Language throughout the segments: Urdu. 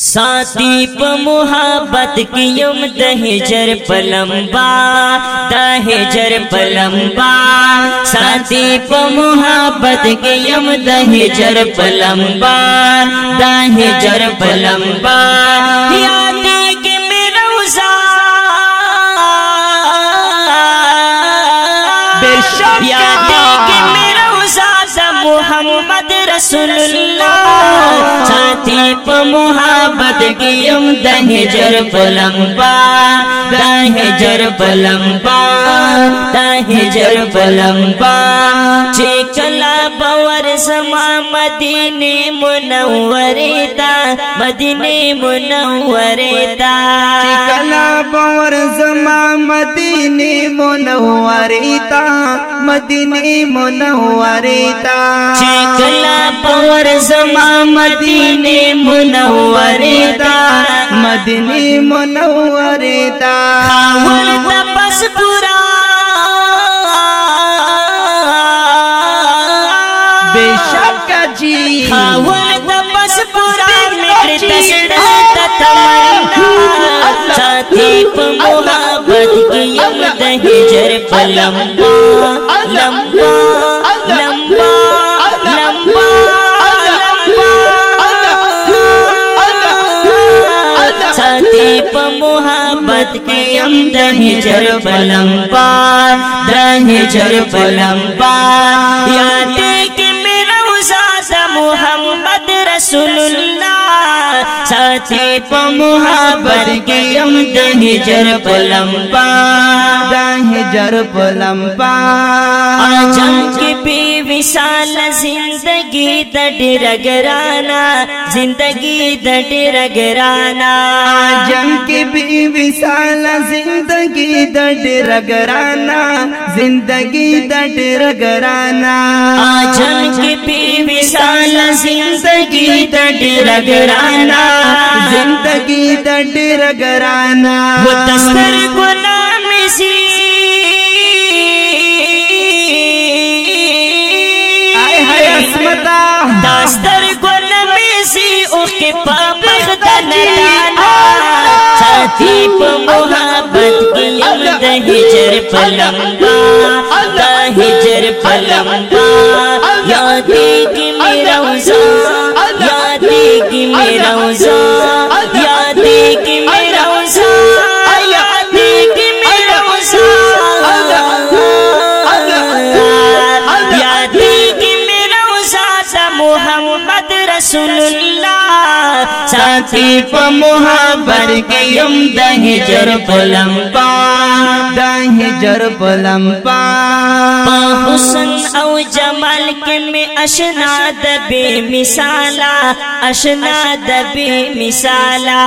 ساتھی پ محبت کی یم دہجر پلمبا دہجر پلمبا ساتھی پ محبت کی یم دہجر پلمبا دہجر پلمبا یادی کی میرا شک۔ یادی کی میرا محمد رسول اللہ۔ پا محبت گیم دہ جر پلمبا دہ جر پلمبا دہ جر پلمبا چکلا باور سما مدینی منوری تا مدینی منوری تا کلا باور زما مدینی منوری تا مدینی منوری تا چکلا پور زما مدینے منوری تا خاول دا۔ پس پورا یم دہجر پلمبا لمبا لمبا لمبا ساتھی پا محبت کی یم دہجر پلمبا دہجر پلمبا یادے کہ میرا وزاد محمد رسول اللہ ساتھی پا محبت کی یم دہجر پلمبا دہ جر پلمبا آجم کی بی وصال زندگی دڈ رگرانا زندگی دڈ رگرانا۔ جم کی بھی وصال زندگی دڈ رگرانا زندگی دڈ رگرانا۔ آجم کی بی وصال زندگی دڈ رگرانا۔ زندگی دڈ رگرانا۔ وہ تستر سی۔ آئے داستر غلام سی کے پا محبت۔ یم دہجر پلمبا دہجر پلمبا یادی کی میرا وزا یادی کی میرا وزا یادی کی میرا وزا یادی کی میرا وزا یادی کی میرا وزا محمد رسول اللہ ساتھی پا محبت کی یم دہجر پلمبا دہ جر پلمبا پا۔ حسن او جمال کے میں اشنا دبے مثالا اشنا دبے مثالا۔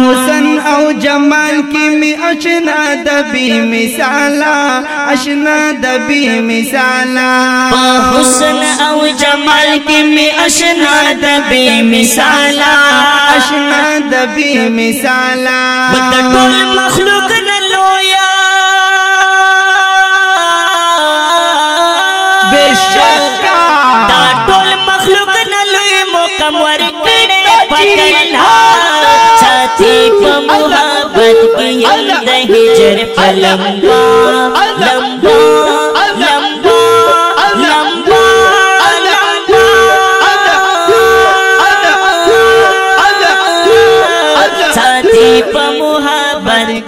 حسن او جمال کی می اشنا دبی مثالا اشنا دبی مثالا۔ حسن او جمال کے میں اشنا دبے مثالا۔ اشنا دبی مثالا ورکړې پکړلا ساتي په محبت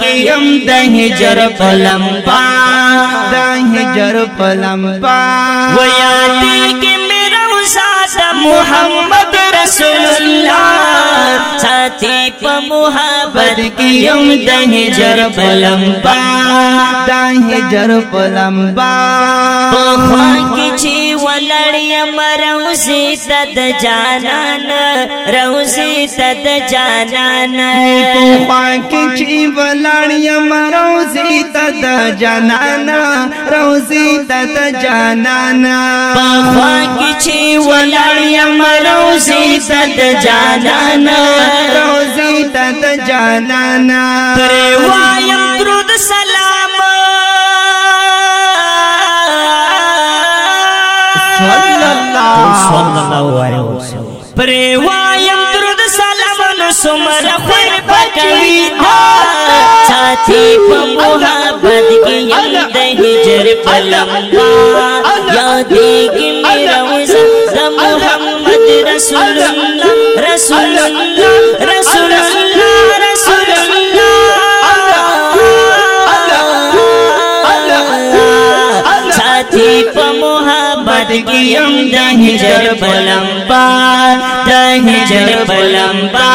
کې یم د محمد رسول الله ساتي په محبت کې يم د هجر پلمبا۔ د هجر پلمبا۔ په خوا کې ولړی مروزی تد جانان روزی تد جانان په خواکه چې ولړی مروزی تد جانان روزی تد جانان په خواکه چې ولړی مروزی تد جانان روزی تد جانان پر وایم درو صلی اللہ. پروایم درود سلام نو سمر خیر پکوی. ساتھی پا محبت کی یم دہ ہجر پلمبا یادی کی میرا وزن دا محمد رسول اللہ رسول اللہ رسول اللہ رسول اللہ ساتھی پا محبت کی یم دہ ہجر پلمبا دہ جر پلمبا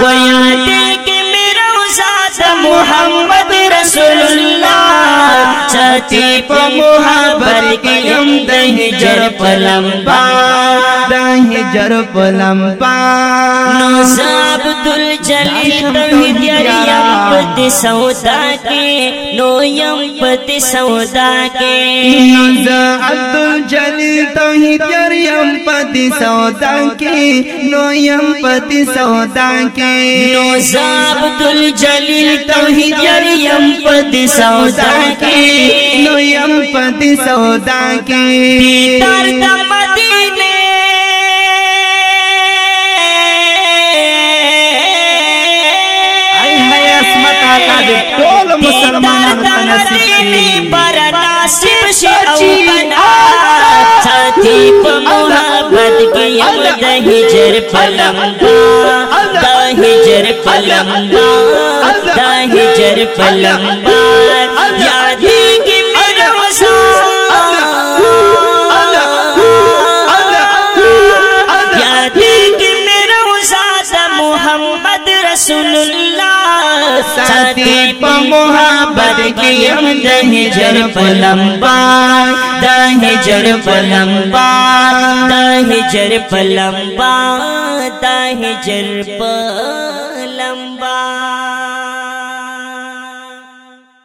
ویادی کی میرا وزن محمد رسول اللہ ساتھی پا محبت کی یم دہ ہجر پلمبا دا ہجر پلمبا نوزا عبدالجلیل توحید یم پت سودا کے نو یم پت سودا کے۔ نوز عبدالجلیل توحید یم پتی سودا کی نو یم پتی سودا کی نوزا عبدالجلیل توحید یم پت سودا کے۔ نو یم پتی سودا کی۔ در دا مدینے۔ ای ہے اسمت آقا دے ٹول مسلمانان در دا تنسیب مدینے کی پر ناصب شی او بنا ساتھی پا محبت کی یم دا ہجر پلمبا ہجر پلمبا دا ہجر پلمبا یادی محبت کی یم دا جر پلمبا دا جر پلمبا دا جر پلمبا دا جر پلمبا